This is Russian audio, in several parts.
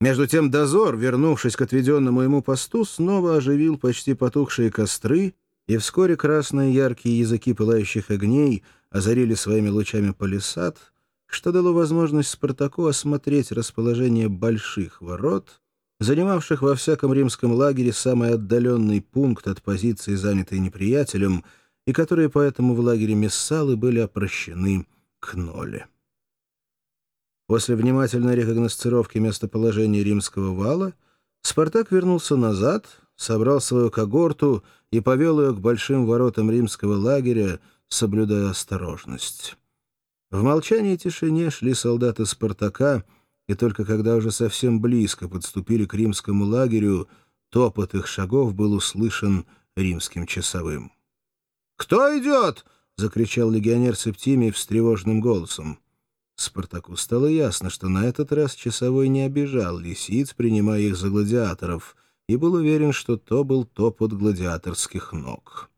Между тем дозор, вернувшись к отведенному ему посту, снова оживил почти потухшие костры, и вскоре красные яркие языки пылающих огней озарили своими лучами палисад, что дало возможность Спартаку осмотреть расположение больших ворот, занимавших во всяком римском лагере самый отдаленный пункт от позиции, занятой неприятелем, и которые поэтому в лагере Мессалы были опрощены к ноле. После внимательной рекогносцировки местоположения римского вала Спартак вернулся назад, собрал свою когорту и повел ее к большим воротам римского лагеря, соблюдая осторожность. В молчании и тишине шли солдаты Спартака, и только когда уже совсем близко подступили к римскому лагерю, топот их шагов был услышан римским часовым. «Кто идет?» — закричал легионер Септимий встревоженным голосом. Спартаку стало ясно, что на этот раз часовой не обижал лисиц, принимая их за гладиаторов, и был уверен, что то был топот гладиаторских ног.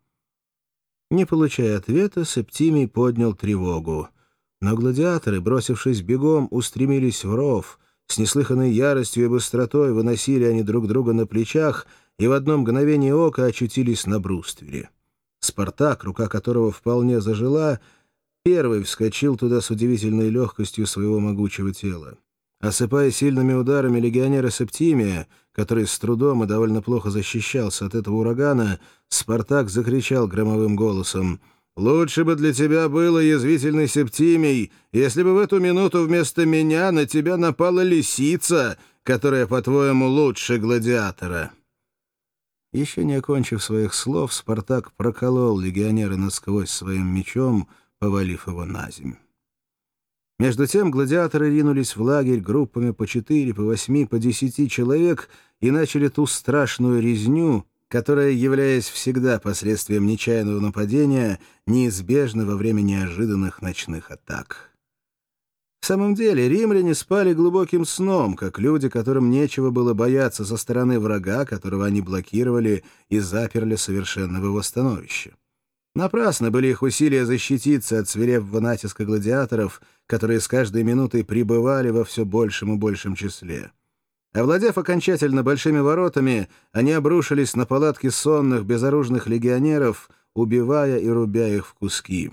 Не получая ответа, Септимий поднял тревогу. Но гладиаторы, бросившись бегом, устремились в ров. С неслыханной яростью и быстротой выносили они друг друга на плечах и в одно мгновение ока очутились на бруствере. Спартак, рука которого вполне зажила, — Первый вскочил туда с удивительной легкостью своего могучего тела. Осыпая сильными ударами легионера Септимия, который с трудом и довольно плохо защищался от этого урагана, Спартак закричал громовым голосом «Лучше бы для тебя было, язвительный Септимий, если бы в эту минуту вместо меня на тебя напала лисица, которая, по-твоему, лучше гладиатора». Еще не окончив своих слов, Спартак проколол легионера насквозь своим мечом, повалив его на земь. Между тем гладиаторы ринулись в лагерь группами по четыре, по восьми, по десяти человек и начали ту страшную резню, которая, являясь всегда последствием нечаянного нападения, неизбежна во время неожиданных ночных атак. В самом деле римляне спали глубоким сном, как люди, которым нечего было бояться со стороны врага, которого они блокировали и заперли совершенно в его становище. Напрасно были их усилия защититься от свирепого натиска гладиаторов, которые с каждой минутой прибывали во все большем и большем числе. Овладев окончательно большими воротами, они обрушились на палатки сонных, безоружных легионеров, убивая и рубя их в куски.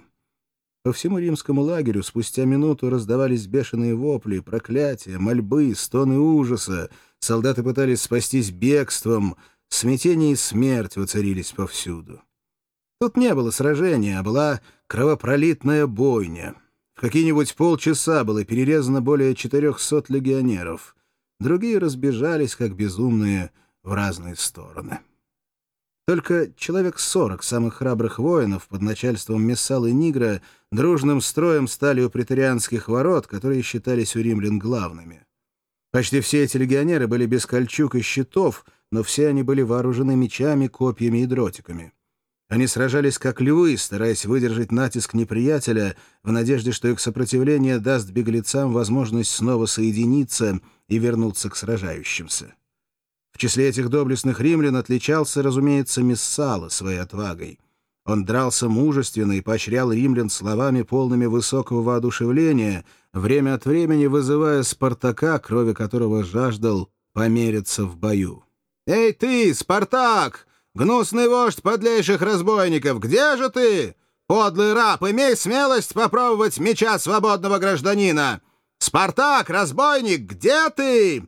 По всему римскому лагерю спустя минуту раздавались бешеные вопли, проклятия, мольбы, стоны ужаса. Солдаты пытались спастись бегством, смятение и смерть воцарились повсюду. Тут не было сражения, а была кровопролитная бойня. В какие-нибудь полчаса было перерезано более 400 легионеров. Другие разбежались, как безумные, в разные стороны. Только человек сорок самых храбрых воинов под начальством Мессала и Нигра дружным строем стали у претарианских ворот, которые считались у римлян главными. Почти все эти легионеры были без кольчуг и щитов, но все они были вооружены мечами, копьями и дротиками. Они сражались как львы, стараясь выдержать натиск неприятеля, в надежде, что их сопротивление даст беглецам возможность снова соединиться и вернуться к сражающимся. В числе этих доблестных римлян отличался, разумеется, Мессала своей отвагой. Он дрался мужественно и поощрял римлян словами, полными высокого воодушевления, время от времени вызывая Спартака, крови которого жаждал, помериться в бою. «Эй ты, Спартак!» Гнусный вождь подлейших разбойников, где же ты? Подлый раб, имей смелость попробовать меча свободного гражданина! Спартак, разбойник, где ты?»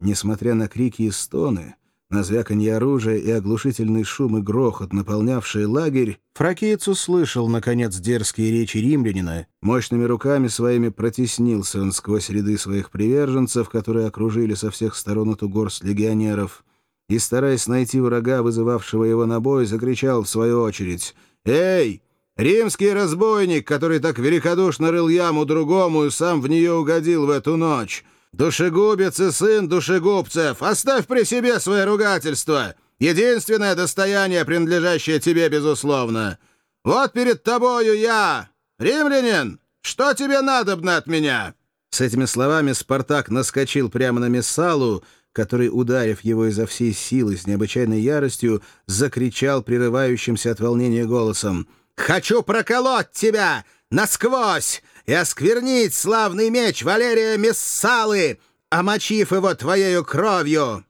Несмотря на крики и стоны, на звяканье оружия и оглушительный шум и грохот, наполнявший лагерь, Фракиец услышал, наконец, дерзкие речи римлянина. Мощными руками своими протеснился он сквозь ряды своих приверженцев, которые окружили со всех сторон эту горсть легионеров — и, стараясь найти врага, вызывавшего его на бой, закричал в свою очередь «Эй, римский разбойник, который так великодушно рыл яму другому и сам в нее угодил в эту ночь! Душегубец и сын душегубцев, оставь при себе свое ругательство! Единственное достояние, принадлежащее тебе, безусловно! Вот перед тобою я, римлянин! Что тебе надобно от меня?» С этими словами Спартак наскочил прямо на Мессалу, который, ударив его изо всей силы с необычайной яростью, закричал прерывающимся от волнения голосом «Хочу проколоть тебя насквозь и осквернить славный меч Валерия Мессалы, омочив его твоею кровью!»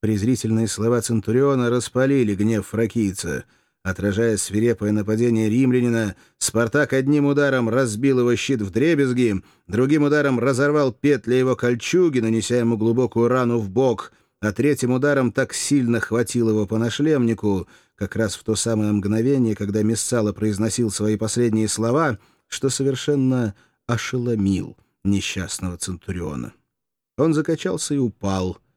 Презрительные слова Центуриона распалили гнев фракийца. Отражая свирепое нападение римлянина, Спартак одним ударом разбил его щит в дребезги, другим ударом разорвал петли его кольчуги, нанеся ему глубокую рану в бок, а третьим ударом так сильно хватил его по нашлемнику, как раз в то самое мгновение, когда Мессала произносил свои последние слова, что совершенно ошеломил несчастного Центуриона. Он закачался и упал —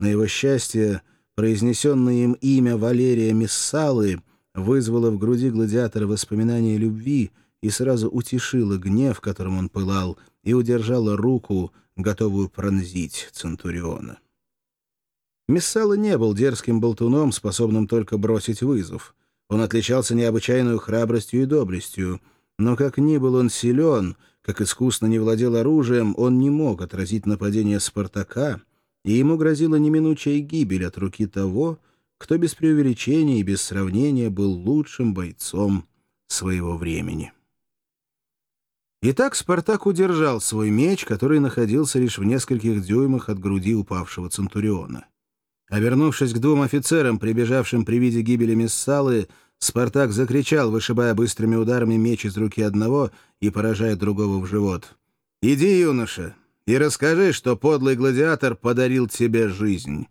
на его счастье, произнесенное им имя Валерия Мессалы вызвало в груди гладиатора воспоминания любви и сразу утешило гнев, которым он пылал, и удержало руку, готовую пронзить Центуриона. Мессала не был дерзким болтуном, способным только бросить вызов. Он отличался необычайной храбростью и доблестью, но как ни был он силен, как искусно не владел оружием, он не мог отразить нападение Спартака — и ему грозила неминучая гибель от руки того, кто без преувеличения и без сравнения был лучшим бойцом своего времени. Итак, Спартак удержал свой меч, который находился лишь в нескольких дюймах от груди упавшего Центуриона. Обернувшись к двум офицерам, прибежавшим при виде гибели Мессалы, Спартак закричал, вышибая быстрыми ударами меч из руки одного и поражая другого в живот. «Иди, юноша, и расскажи, что подлый гладиатор подарил тебе жизнь».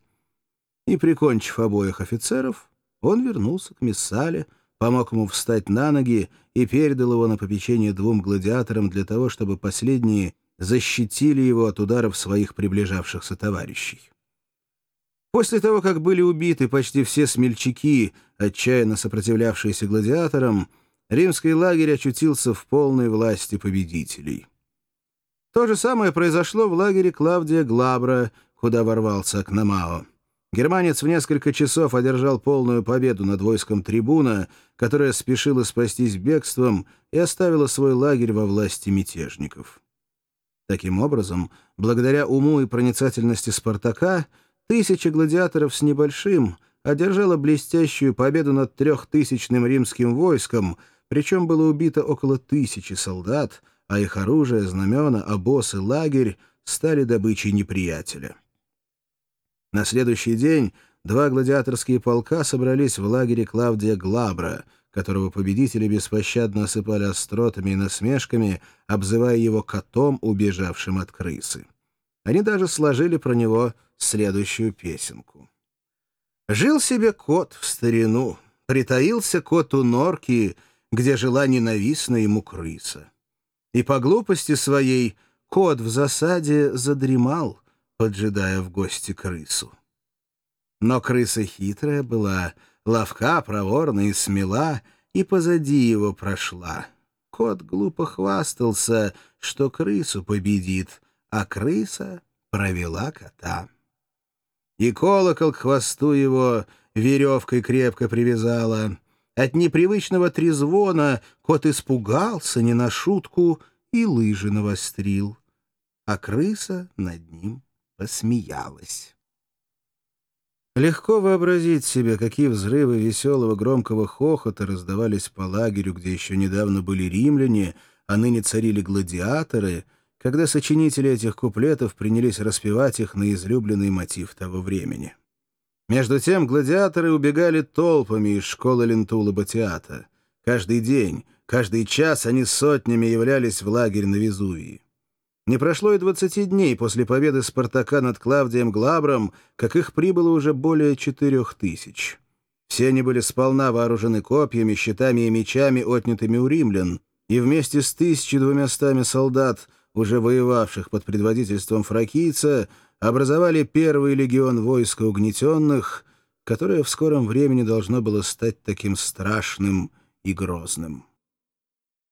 И, прикончив обоих офицеров, он вернулся к Мессале, помог ему встать на ноги и передал его на попечение двум гладиаторам для того, чтобы последние защитили его от ударов своих приближавшихся товарищей. После того, как были убиты почти все смельчаки, отчаянно сопротивлявшиеся гладиаторам, римский лагерь очутился в полной власти победителей. То же самое произошло в лагере Клавдия Глабра, куда ворвался Акномао. Германец в несколько часов одержал полную победу над войском трибуна, которое спешило спастись бегством и оставило свой лагерь во власти мятежников. Таким образом, благодаря уму и проницательности Спартака, тысяча гладиаторов с небольшим одержала блестящую победу над трехтысячным римским войском, причем было убито около тысячи солдат — а их оружие, знамена, обоз и лагерь стали добычей неприятеля. На следующий день два гладиаторские полка собрались в лагере Клавдия Глабра, которого победители беспощадно осыпали остротами и насмешками, обзывая его котом, убежавшим от крысы. Они даже сложили про него следующую песенку. «Жил себе кот в старину, притаился кот у норки, где жила ненавистная ему крыса. И по глупости своей кот в засаде задремал, поджидая в гости крысу. Но крыса хитрая была, ловка, проворна и смела, и позади его прошла. Кот глупо хвастался, что крысу победит, а крыса провела кота. И колокол к хвосту его веревкой крепко привязала — от непривычного трезвона кот испугался не на шутку и лыжи навострил, а крыса над ним посмеялась. Легко вообразить себе, какие взрывы веселого громкого хохота раздавались по лагерю, где еще недавно были римляне, а ныне царили гладиаторы, когда сочинители этих куплетов принялись распевать их на излюбленный мотив того времени. Между тем гладиаторы убегали толпами из школы Лентула Батиата. Каждый день, каждый час они сотнями являлись в лагерь на Везувии. Не прошло и двадцати дней после победы Спартака над Клавдием Глабром, как их прибыло уже более четырех тысяч. Все они были сполна вооружены копьями, щитами и мечами, отнятыми у римлян, и вместе с тысячей двумястами солдат, уже воевавших под предводительством фракийца, образовали первый легион войска угнетенных, которое в скором времени должно было стать таким страшным и грозным.